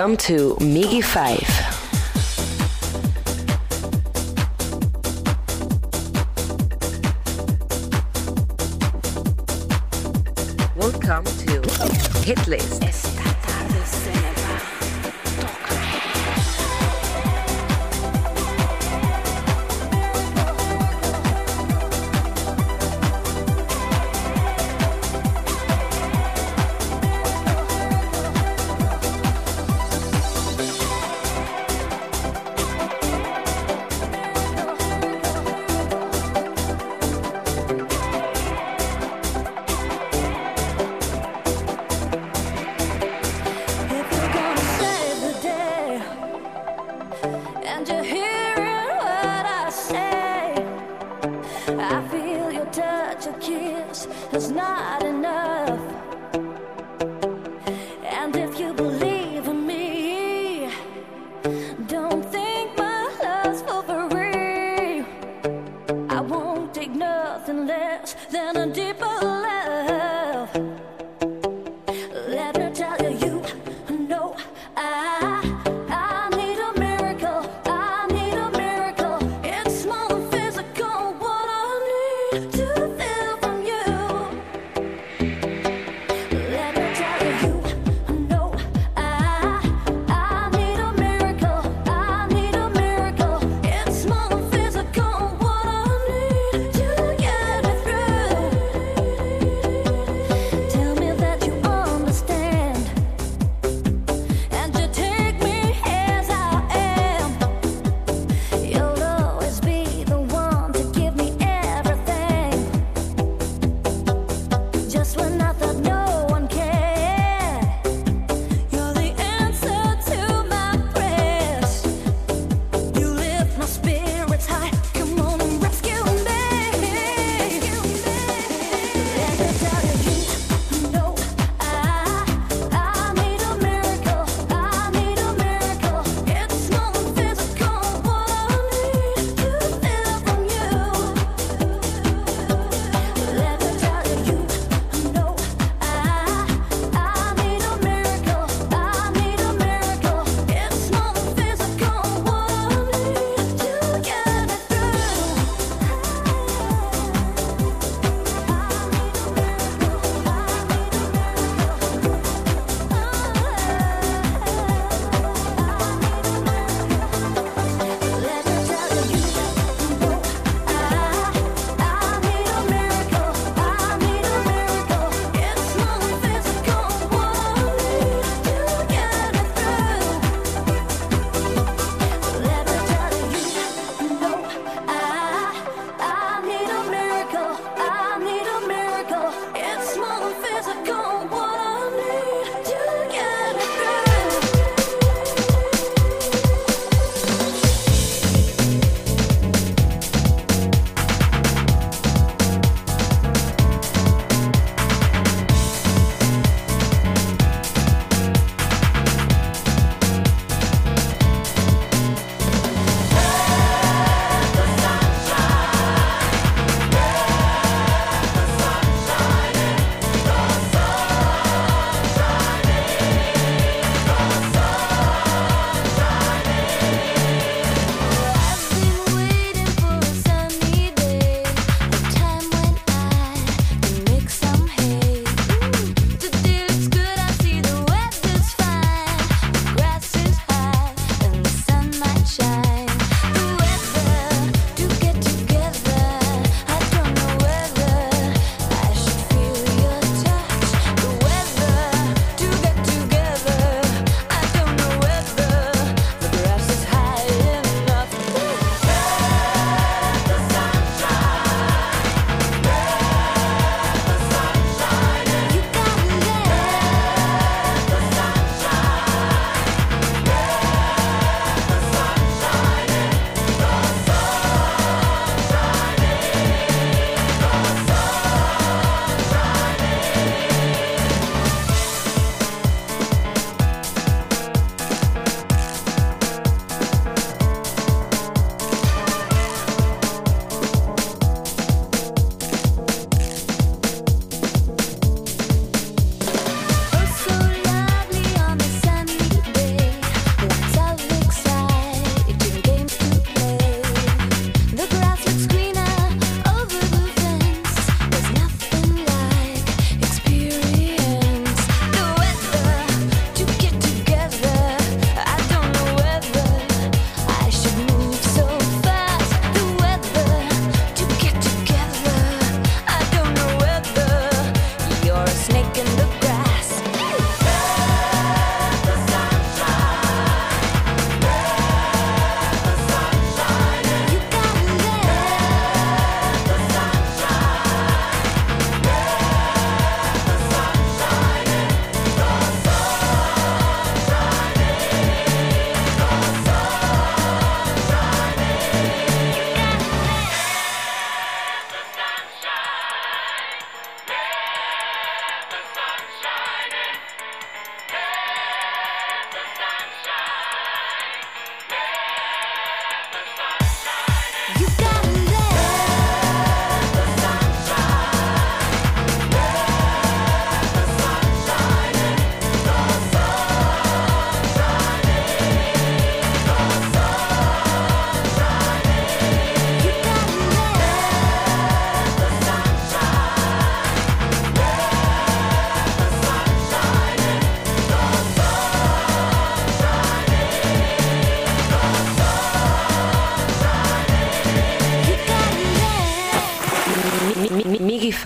Welcome to MIGY 5. Welcome to Hitlist.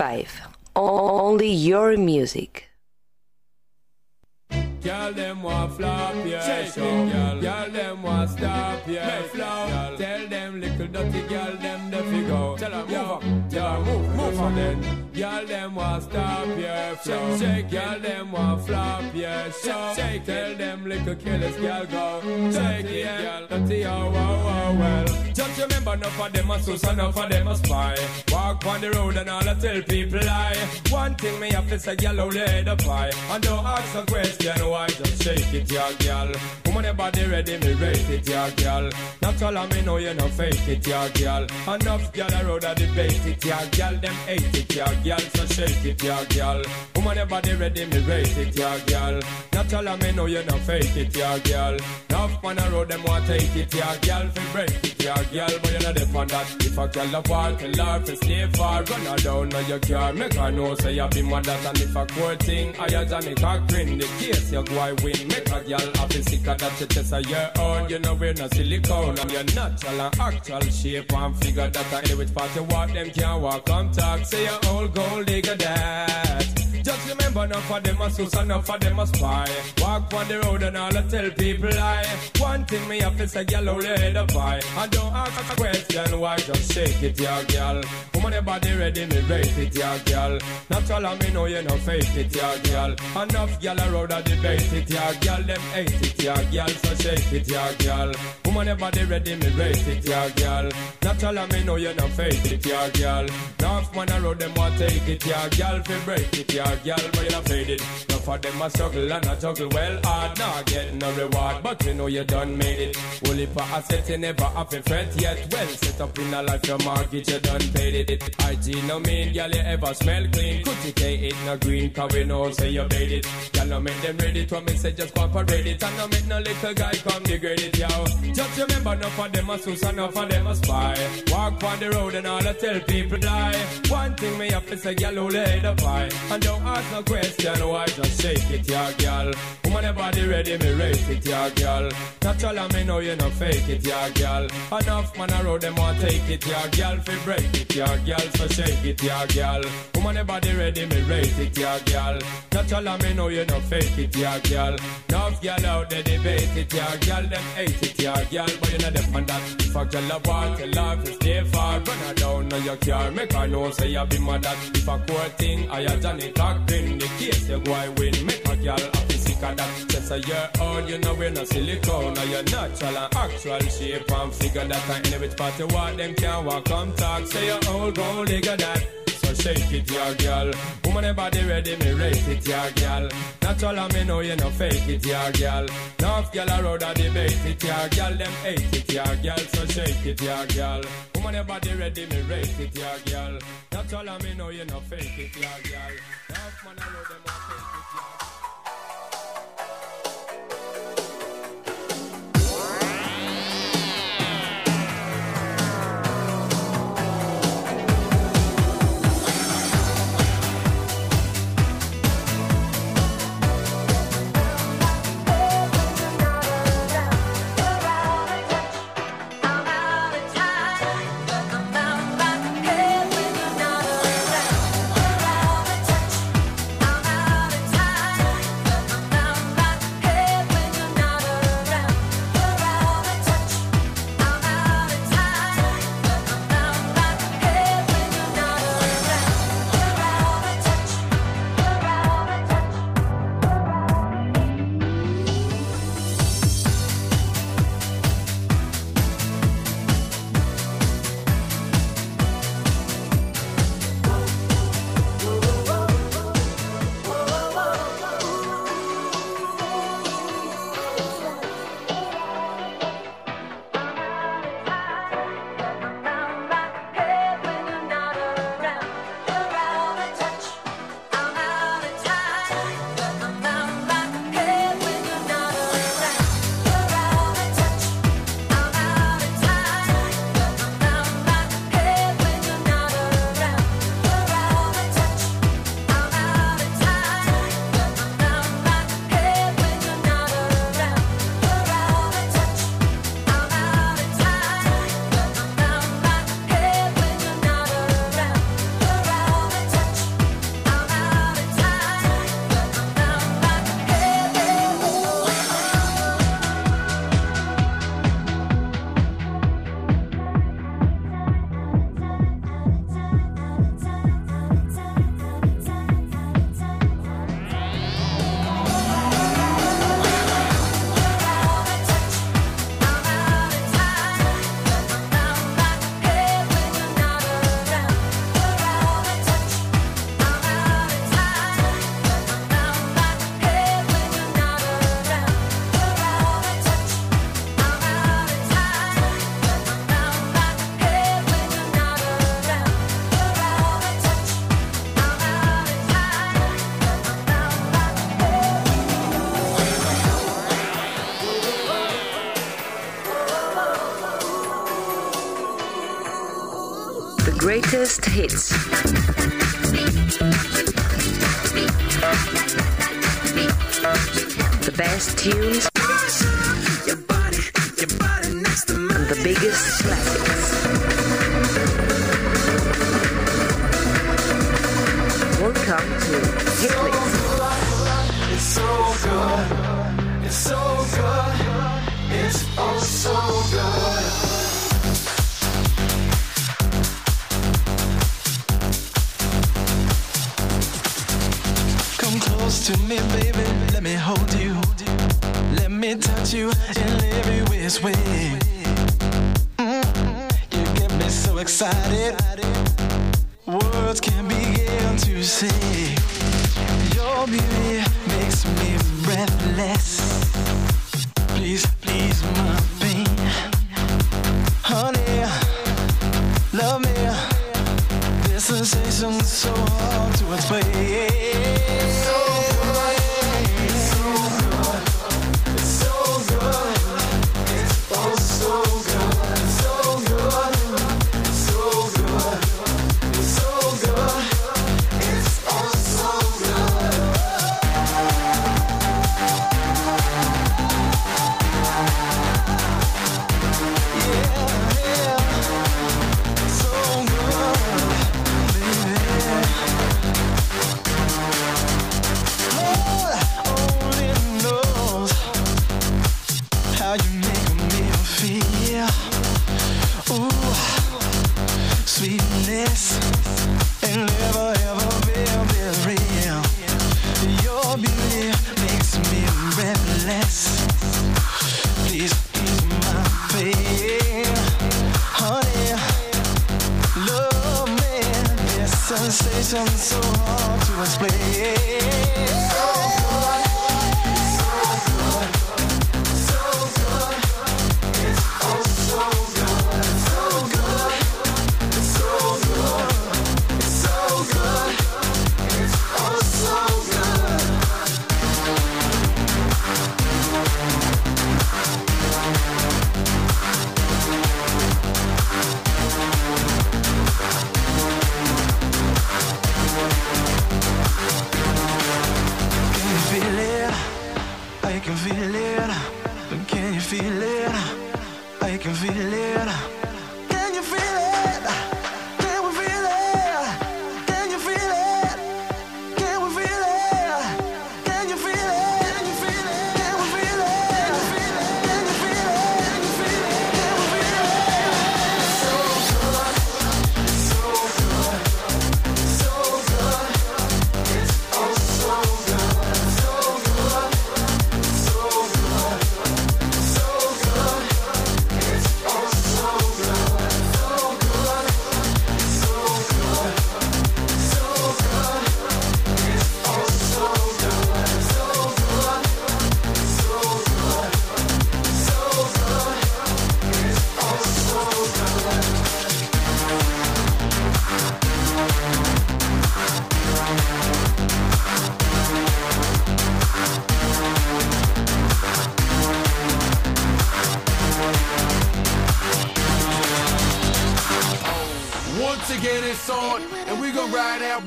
MIGY 5. Only your music. Girl, them want flop, yeah, show. Girl, girl, them want stop, yeah, flow. Tell them little dirty girl, them the figure. Tell them move up, yeah, move, move on then. Girl, them want stop, yeah, flow. Shake, girl, them want flop, yeah, show. Shake, tell them little killers, girl, go. Shake it, girl, dirty, oh, oh, oh, well. Just remember, enough of them a sus, enough of them a spy. Walk on the road and all I tell people lie. One thing me have to say, girl, only the pie. And don't ask a question, why just shake it, yeah, girl. Woman, body ready, me rate it, yeah, girl. Natural, me oh, know you no fake it, yeah, girl. Enough girl road a debate it, yeah, girl. Them hate it, yeah, girl. So shake it, yeah, girl. Woman, your body ready, me rate it, yeah, girl. Natural, me know you no fake it, yeah, girl. Enough man a road them want take it, yeah, girl. Fi break it, yeah, girl. But you know they on that. If a girl a want to love, fi stay far, run her down on your car. Make her know say you be mad that and if a cool thing, than a cock grin. The case you go I win, make a girl happy sick of that you test of your own. You know we're not silicone, and you're natural and actual shape and figure that I anyway party walk them can't walk on talk. Say your old gold digger that. Just remember, enough of them a sus, enough of them a spy. Walk on the road and all I tell people lie. One thing me have to say, girl, only head up high. And don't ask a question why, just shake it, yeah, girl. Woman, your body ready, me rate it, yeah, girl. Natural, and me know you no fake it, yeah, girl. Enough girl a road a debate it, yeah, girl. Them hate it, yeah, girl. So shake it, yeah, girl. Woman, your body ready, me rate it, yeah, girl. Natural, me know oh, you no fake it, yeah, girl. Enough man a road them want take it, yeah, girl. Fi break it, yeah, girl. But you not fade it. Enough of them a struggle and a juggle well hard. Nah, get no reward, but we know you done made it. Only for asset you never have a friend yet. Well set up in a life, your mortgage you done paid it. IG no mean, girl, you ever smell clean. Could you take it no green, cause we know say you made it. Girl, no make them ready to me say just cooperate it. And no make no little guy come degrade it, yo. Just remember, enough of them a sus, enough of them a spy. Walk on the road and all I tell people die. One thing me have to say, girl, who lay the pie. And don't ask no question, why just shake it, yeah, girl. Woman, your body ready, me rate it, yeah, girl. Natural, and me know you no fake it, yeah, girl. Enough man a road, them want take it, yeah, girl. Fi break it, yeah, girl. So shake it, yeah, girl. Woman, your body ready, me rate it, yeah, girl. Natural, and me know you no fake it, yeah, girl. Enough girl out there debate it, yeah, girl. Them hate it, yeah, girl. But you know them on that. If a girl a want to love, stay far. Run her down on your car, make her know say you be mad at. If a cool thing, I a Johnnie Cochran. The case you go win, make a girl happy sick of that. Just a year old, you know we're not silicone. Now you're natural and actual shape and figure that. And any which party walk, them can't walk, come talk. Say your old gold digger that. Shake it, yeah, girl. Woman, your body ready, me rate it, yeah, girl. Natural, and me know oh, you no fake it, yeah, girl. Enough girl a road a debate it, yeah, girl. Them hate it, yeah, girl. So shake it, yeah, girl. Woman, your body ready, me rate it, yeah, girl. Natural, and me know oh, you no fake it, yeah, girl. Enough man a road them Tunes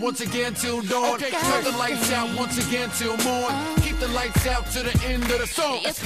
once again till dawn. Okay, turn the lights out once again till morn. Keep the lights out to the end of the song. It's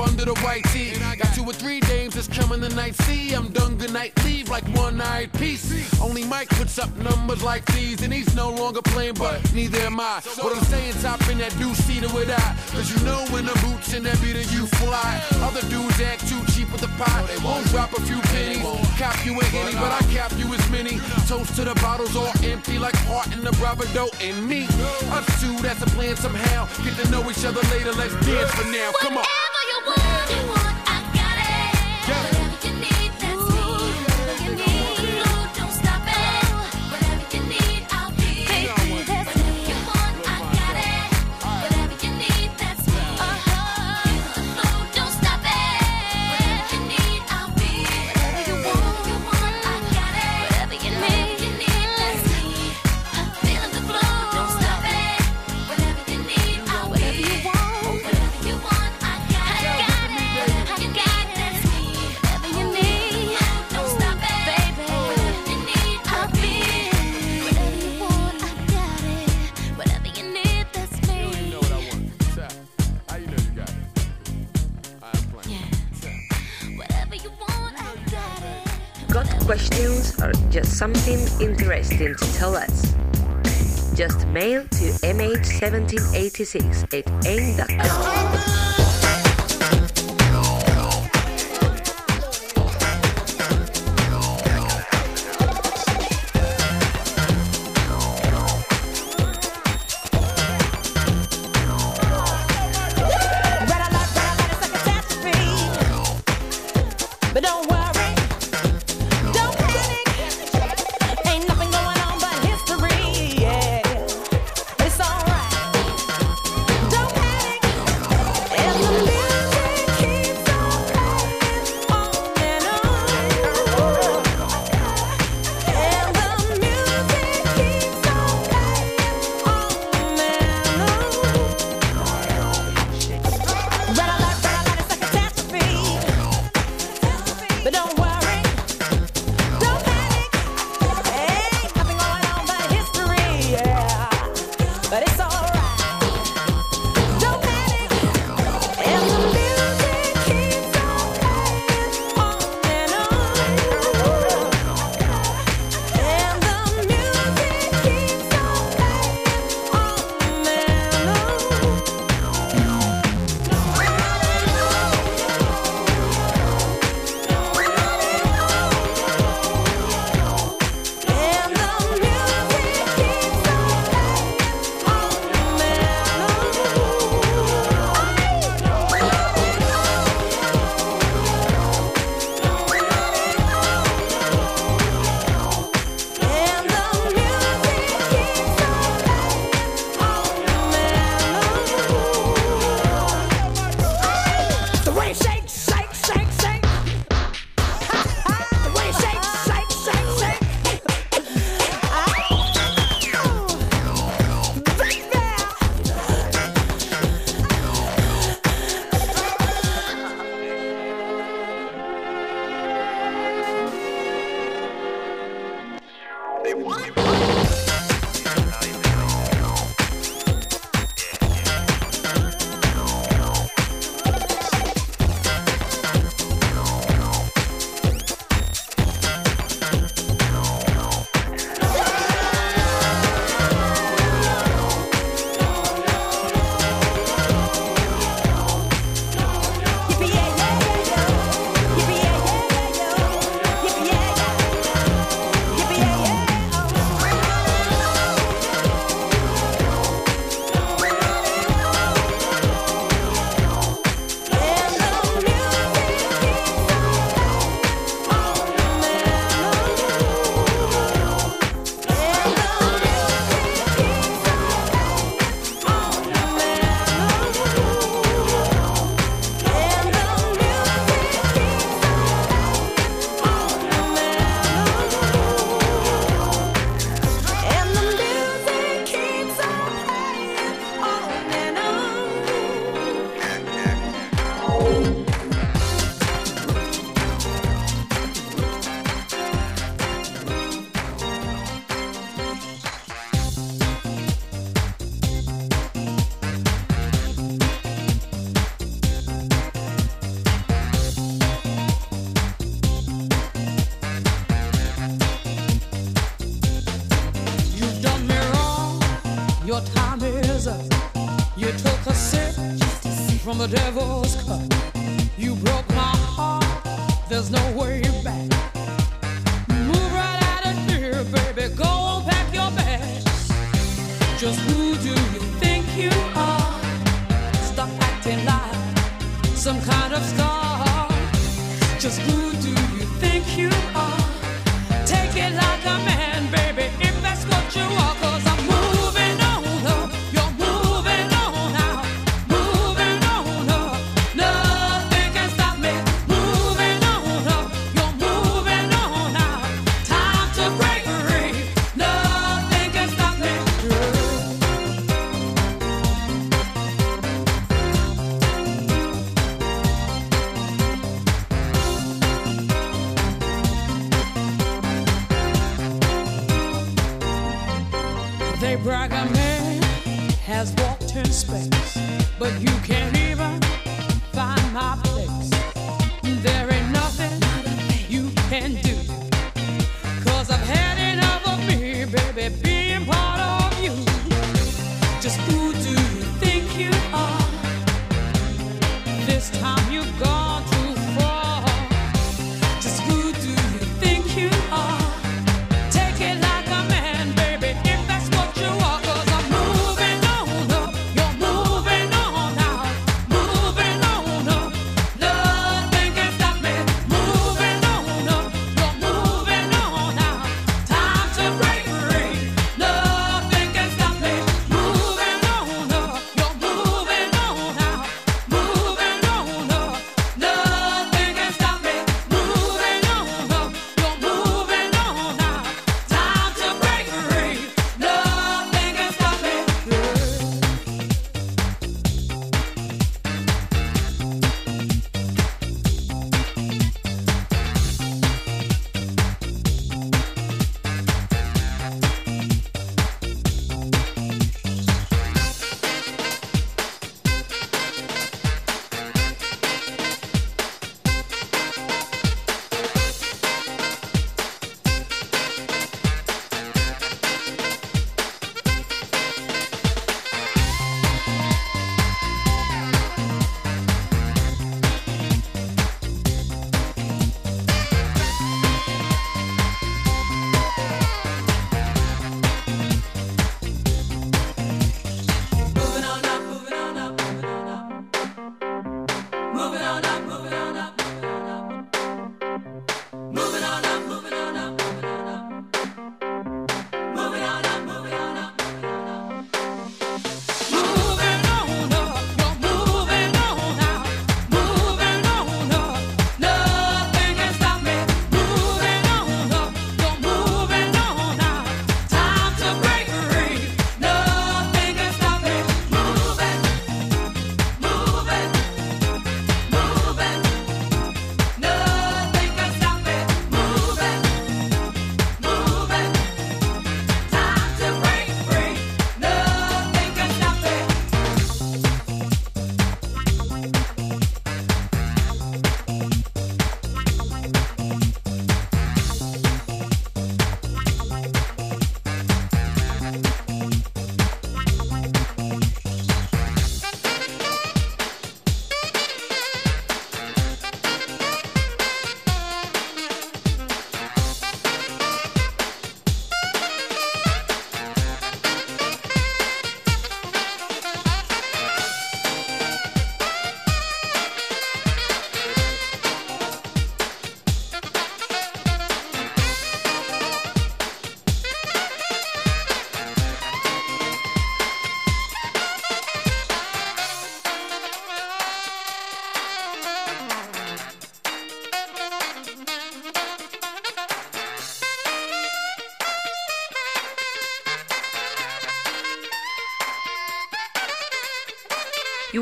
under the white tee. Got two or three dames that's coming tonight. See, I'm done good night. Leave like one night piece. Only Mike puts up numbers like these, and he's no longer playing, but neither am I. What I'm saying, top in that deuce seater with I. Cause you know when the boots in that beater, you fly. Other dudes act too cheap with the pot. They won't drop a few pennies. Cap you a henny, but I cap you as many. Toast to the bottles all empty like heart in the bravado and me. Us two, that's a plan somehow. Get to know each other later, let's dance for now. Come on. Something interesting to tell us? Just mail to mh1786 at aim.com.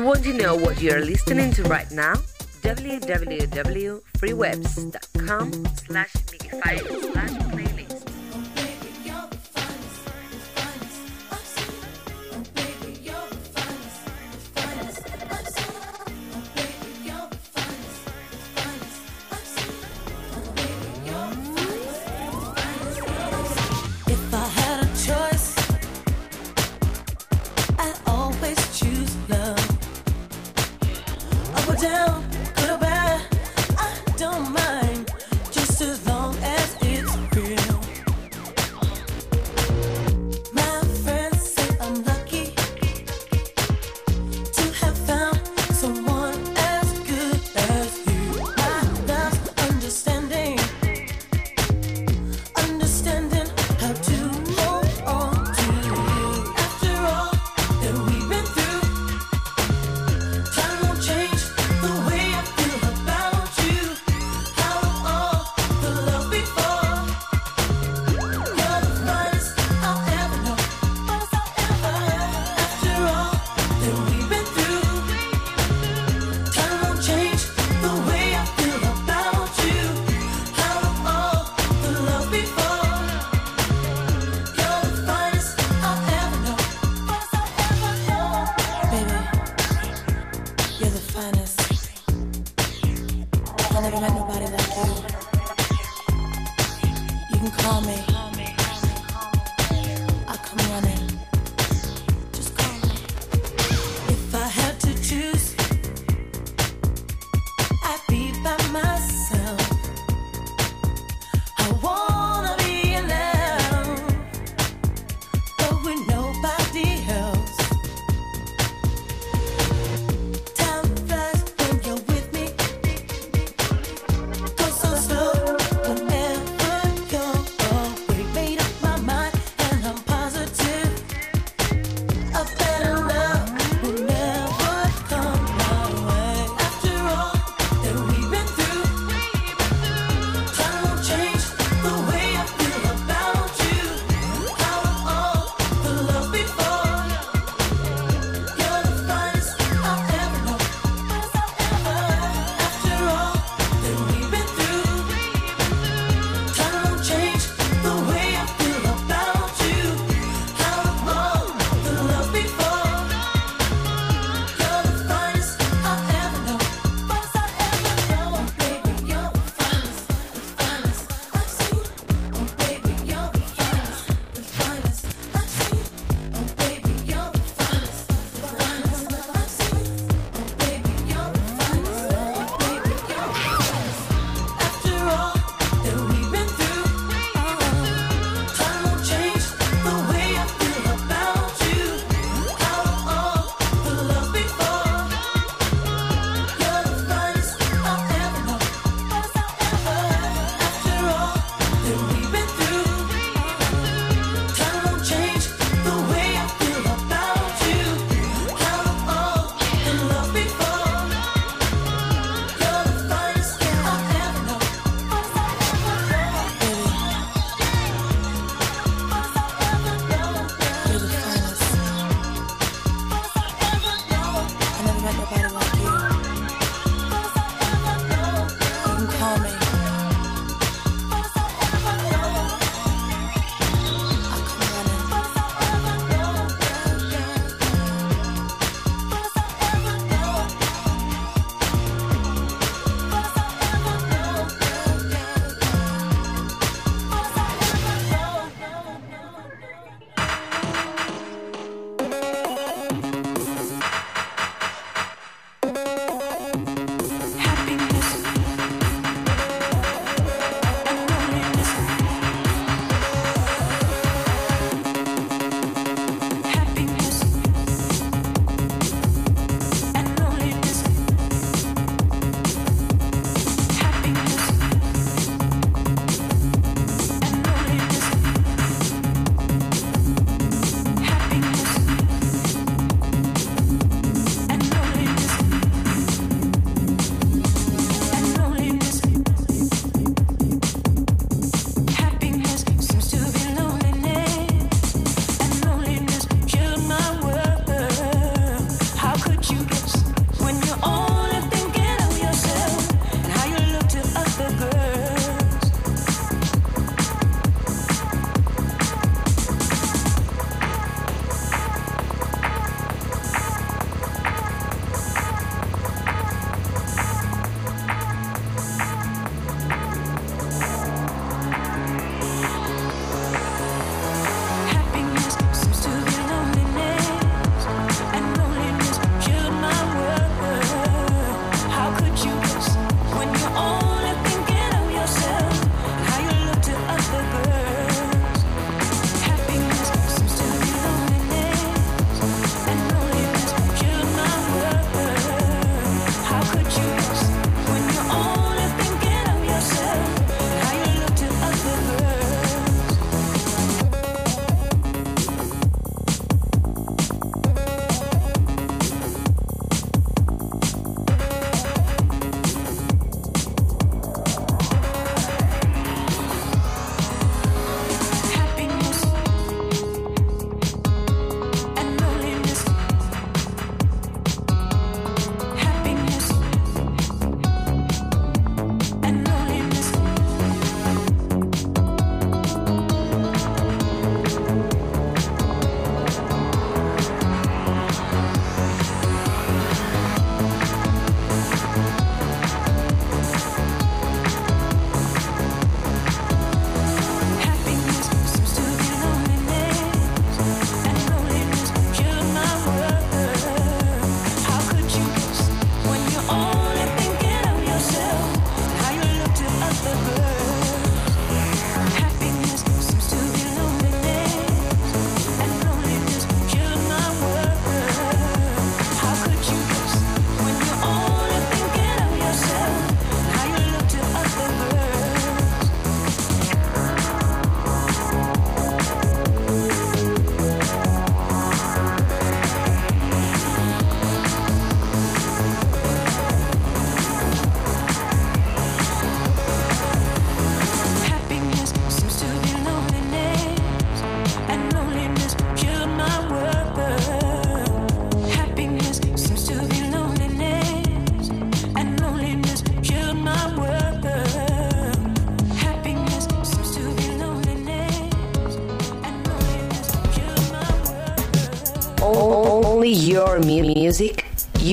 want to know what you're listening to right now? www.freewebs.com slash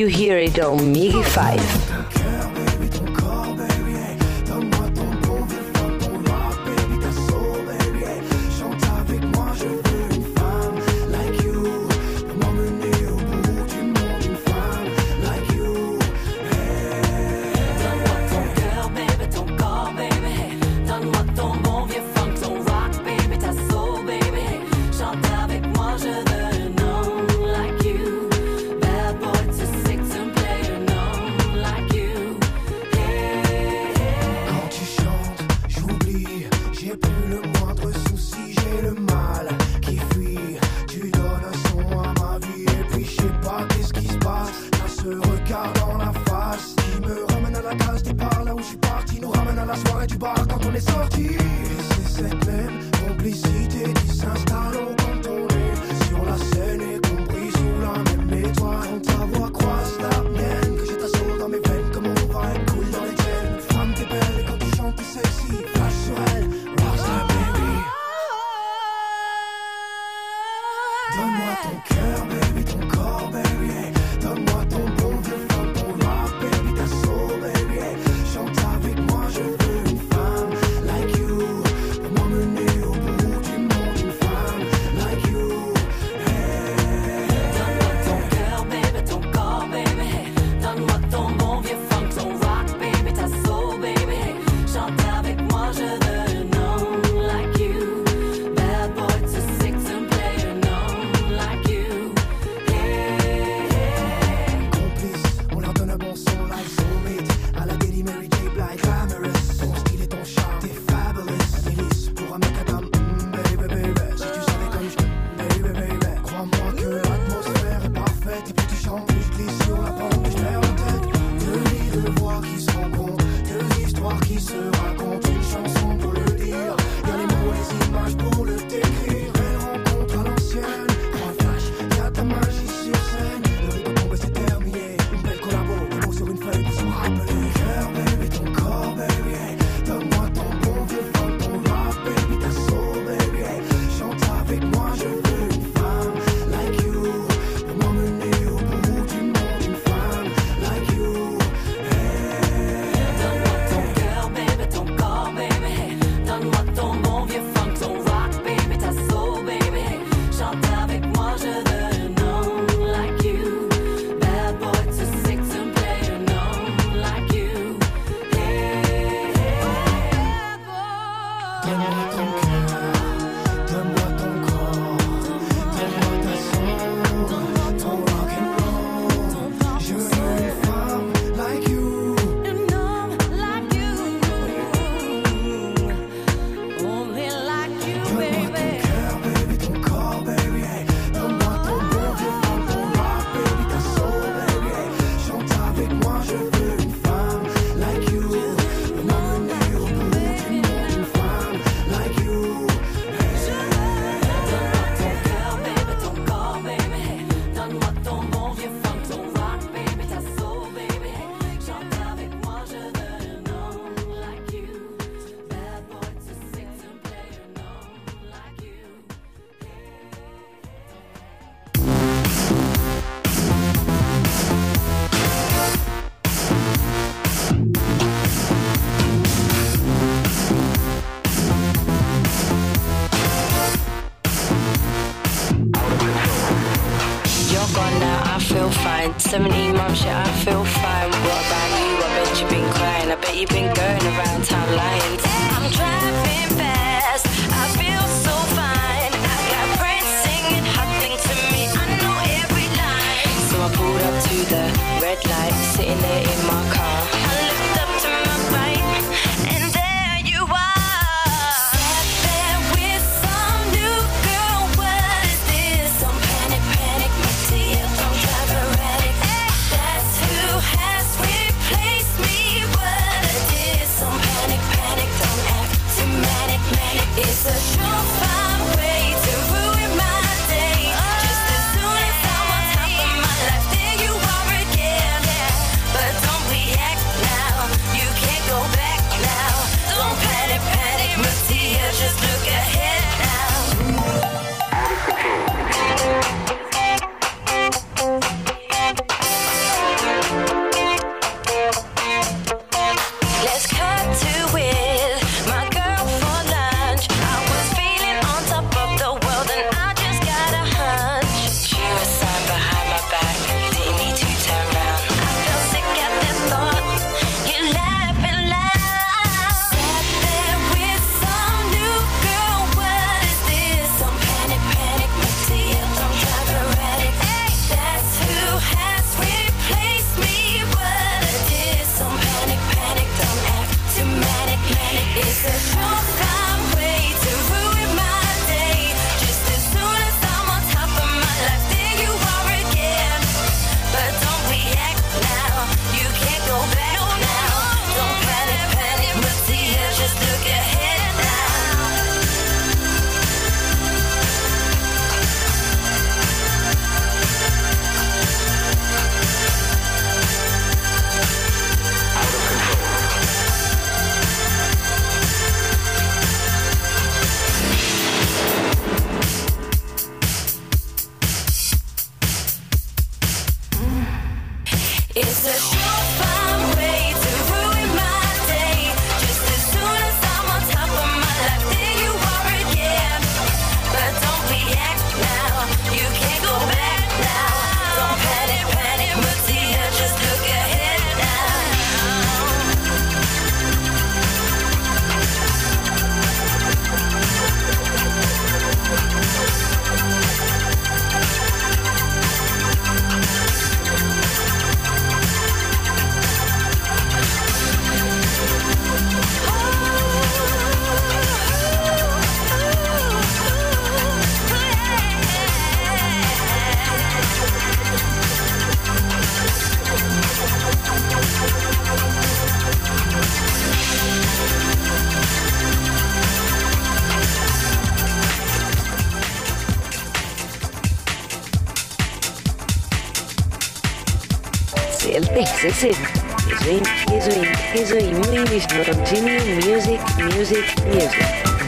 You hear it on MIGY 5.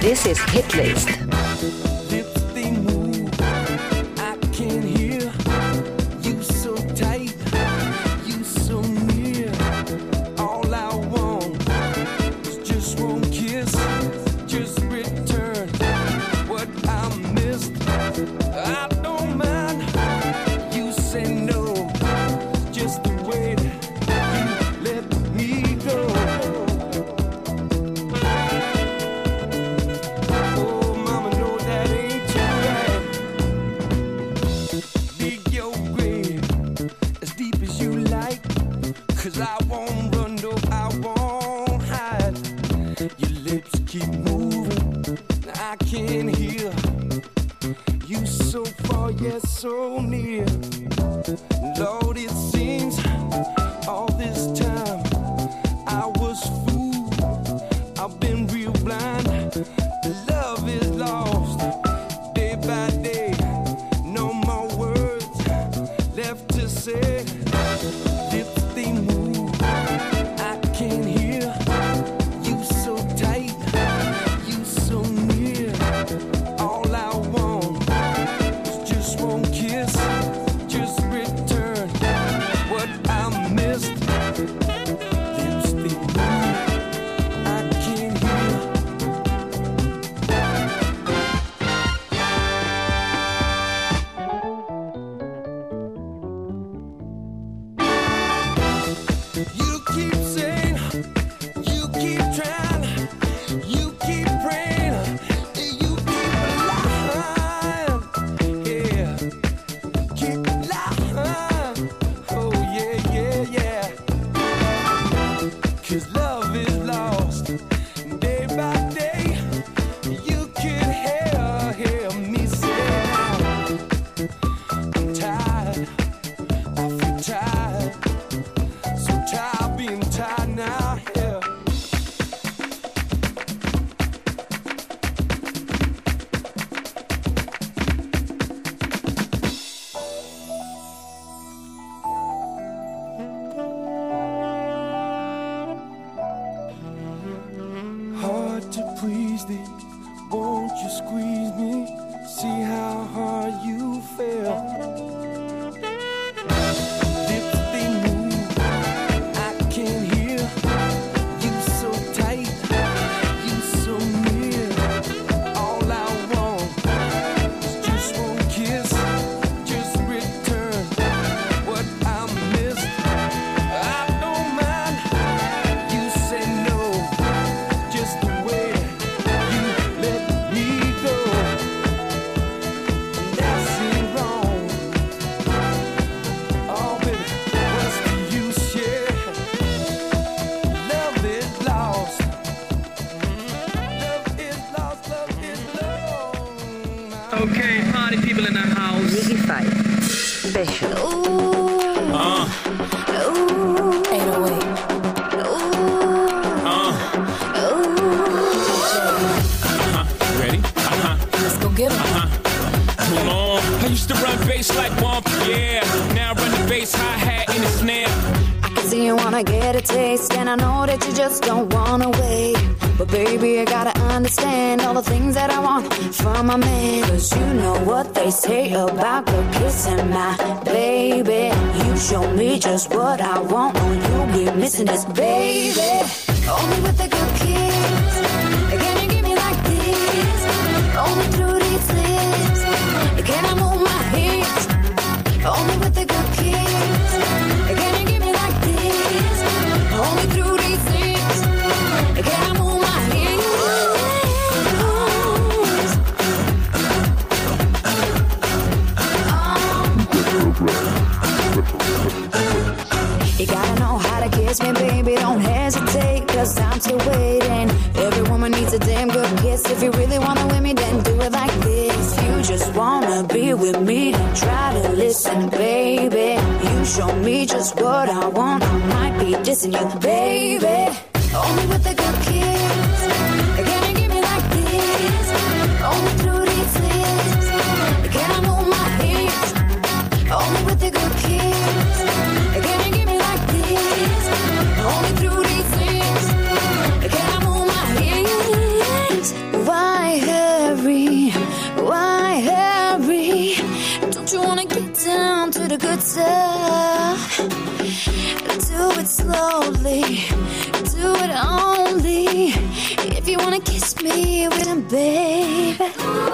This is Hit List. you wanna get a taste, and I know that you just don't wanna wait. But baby, I gotta understand all the things that I want from a man. Cause you know what they say about good kissing, my baby. You show me just what I want, or you'll be missing this, baby. Only with a good kiss. Can you me like this? Only through these lips. Can I move my hips? Only with the good kiss me, baby, don't hesitate, cause I'm still waiting. Every woman needs a damn good kiss. If you really wanna win me, then do it like this. You just wanna be with me, try to listen, baby. You show me just what I want, I might be dissing you, baby. Only with a good kiss, can you give me like this? Only through these lips, can I move my hips? Only with a good kiss. slowly, do it only if you wanna kiss me with him, baby.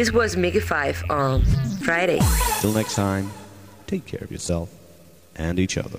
This was MIGY 5 on Friday. Till next time, take care of yourself and each other.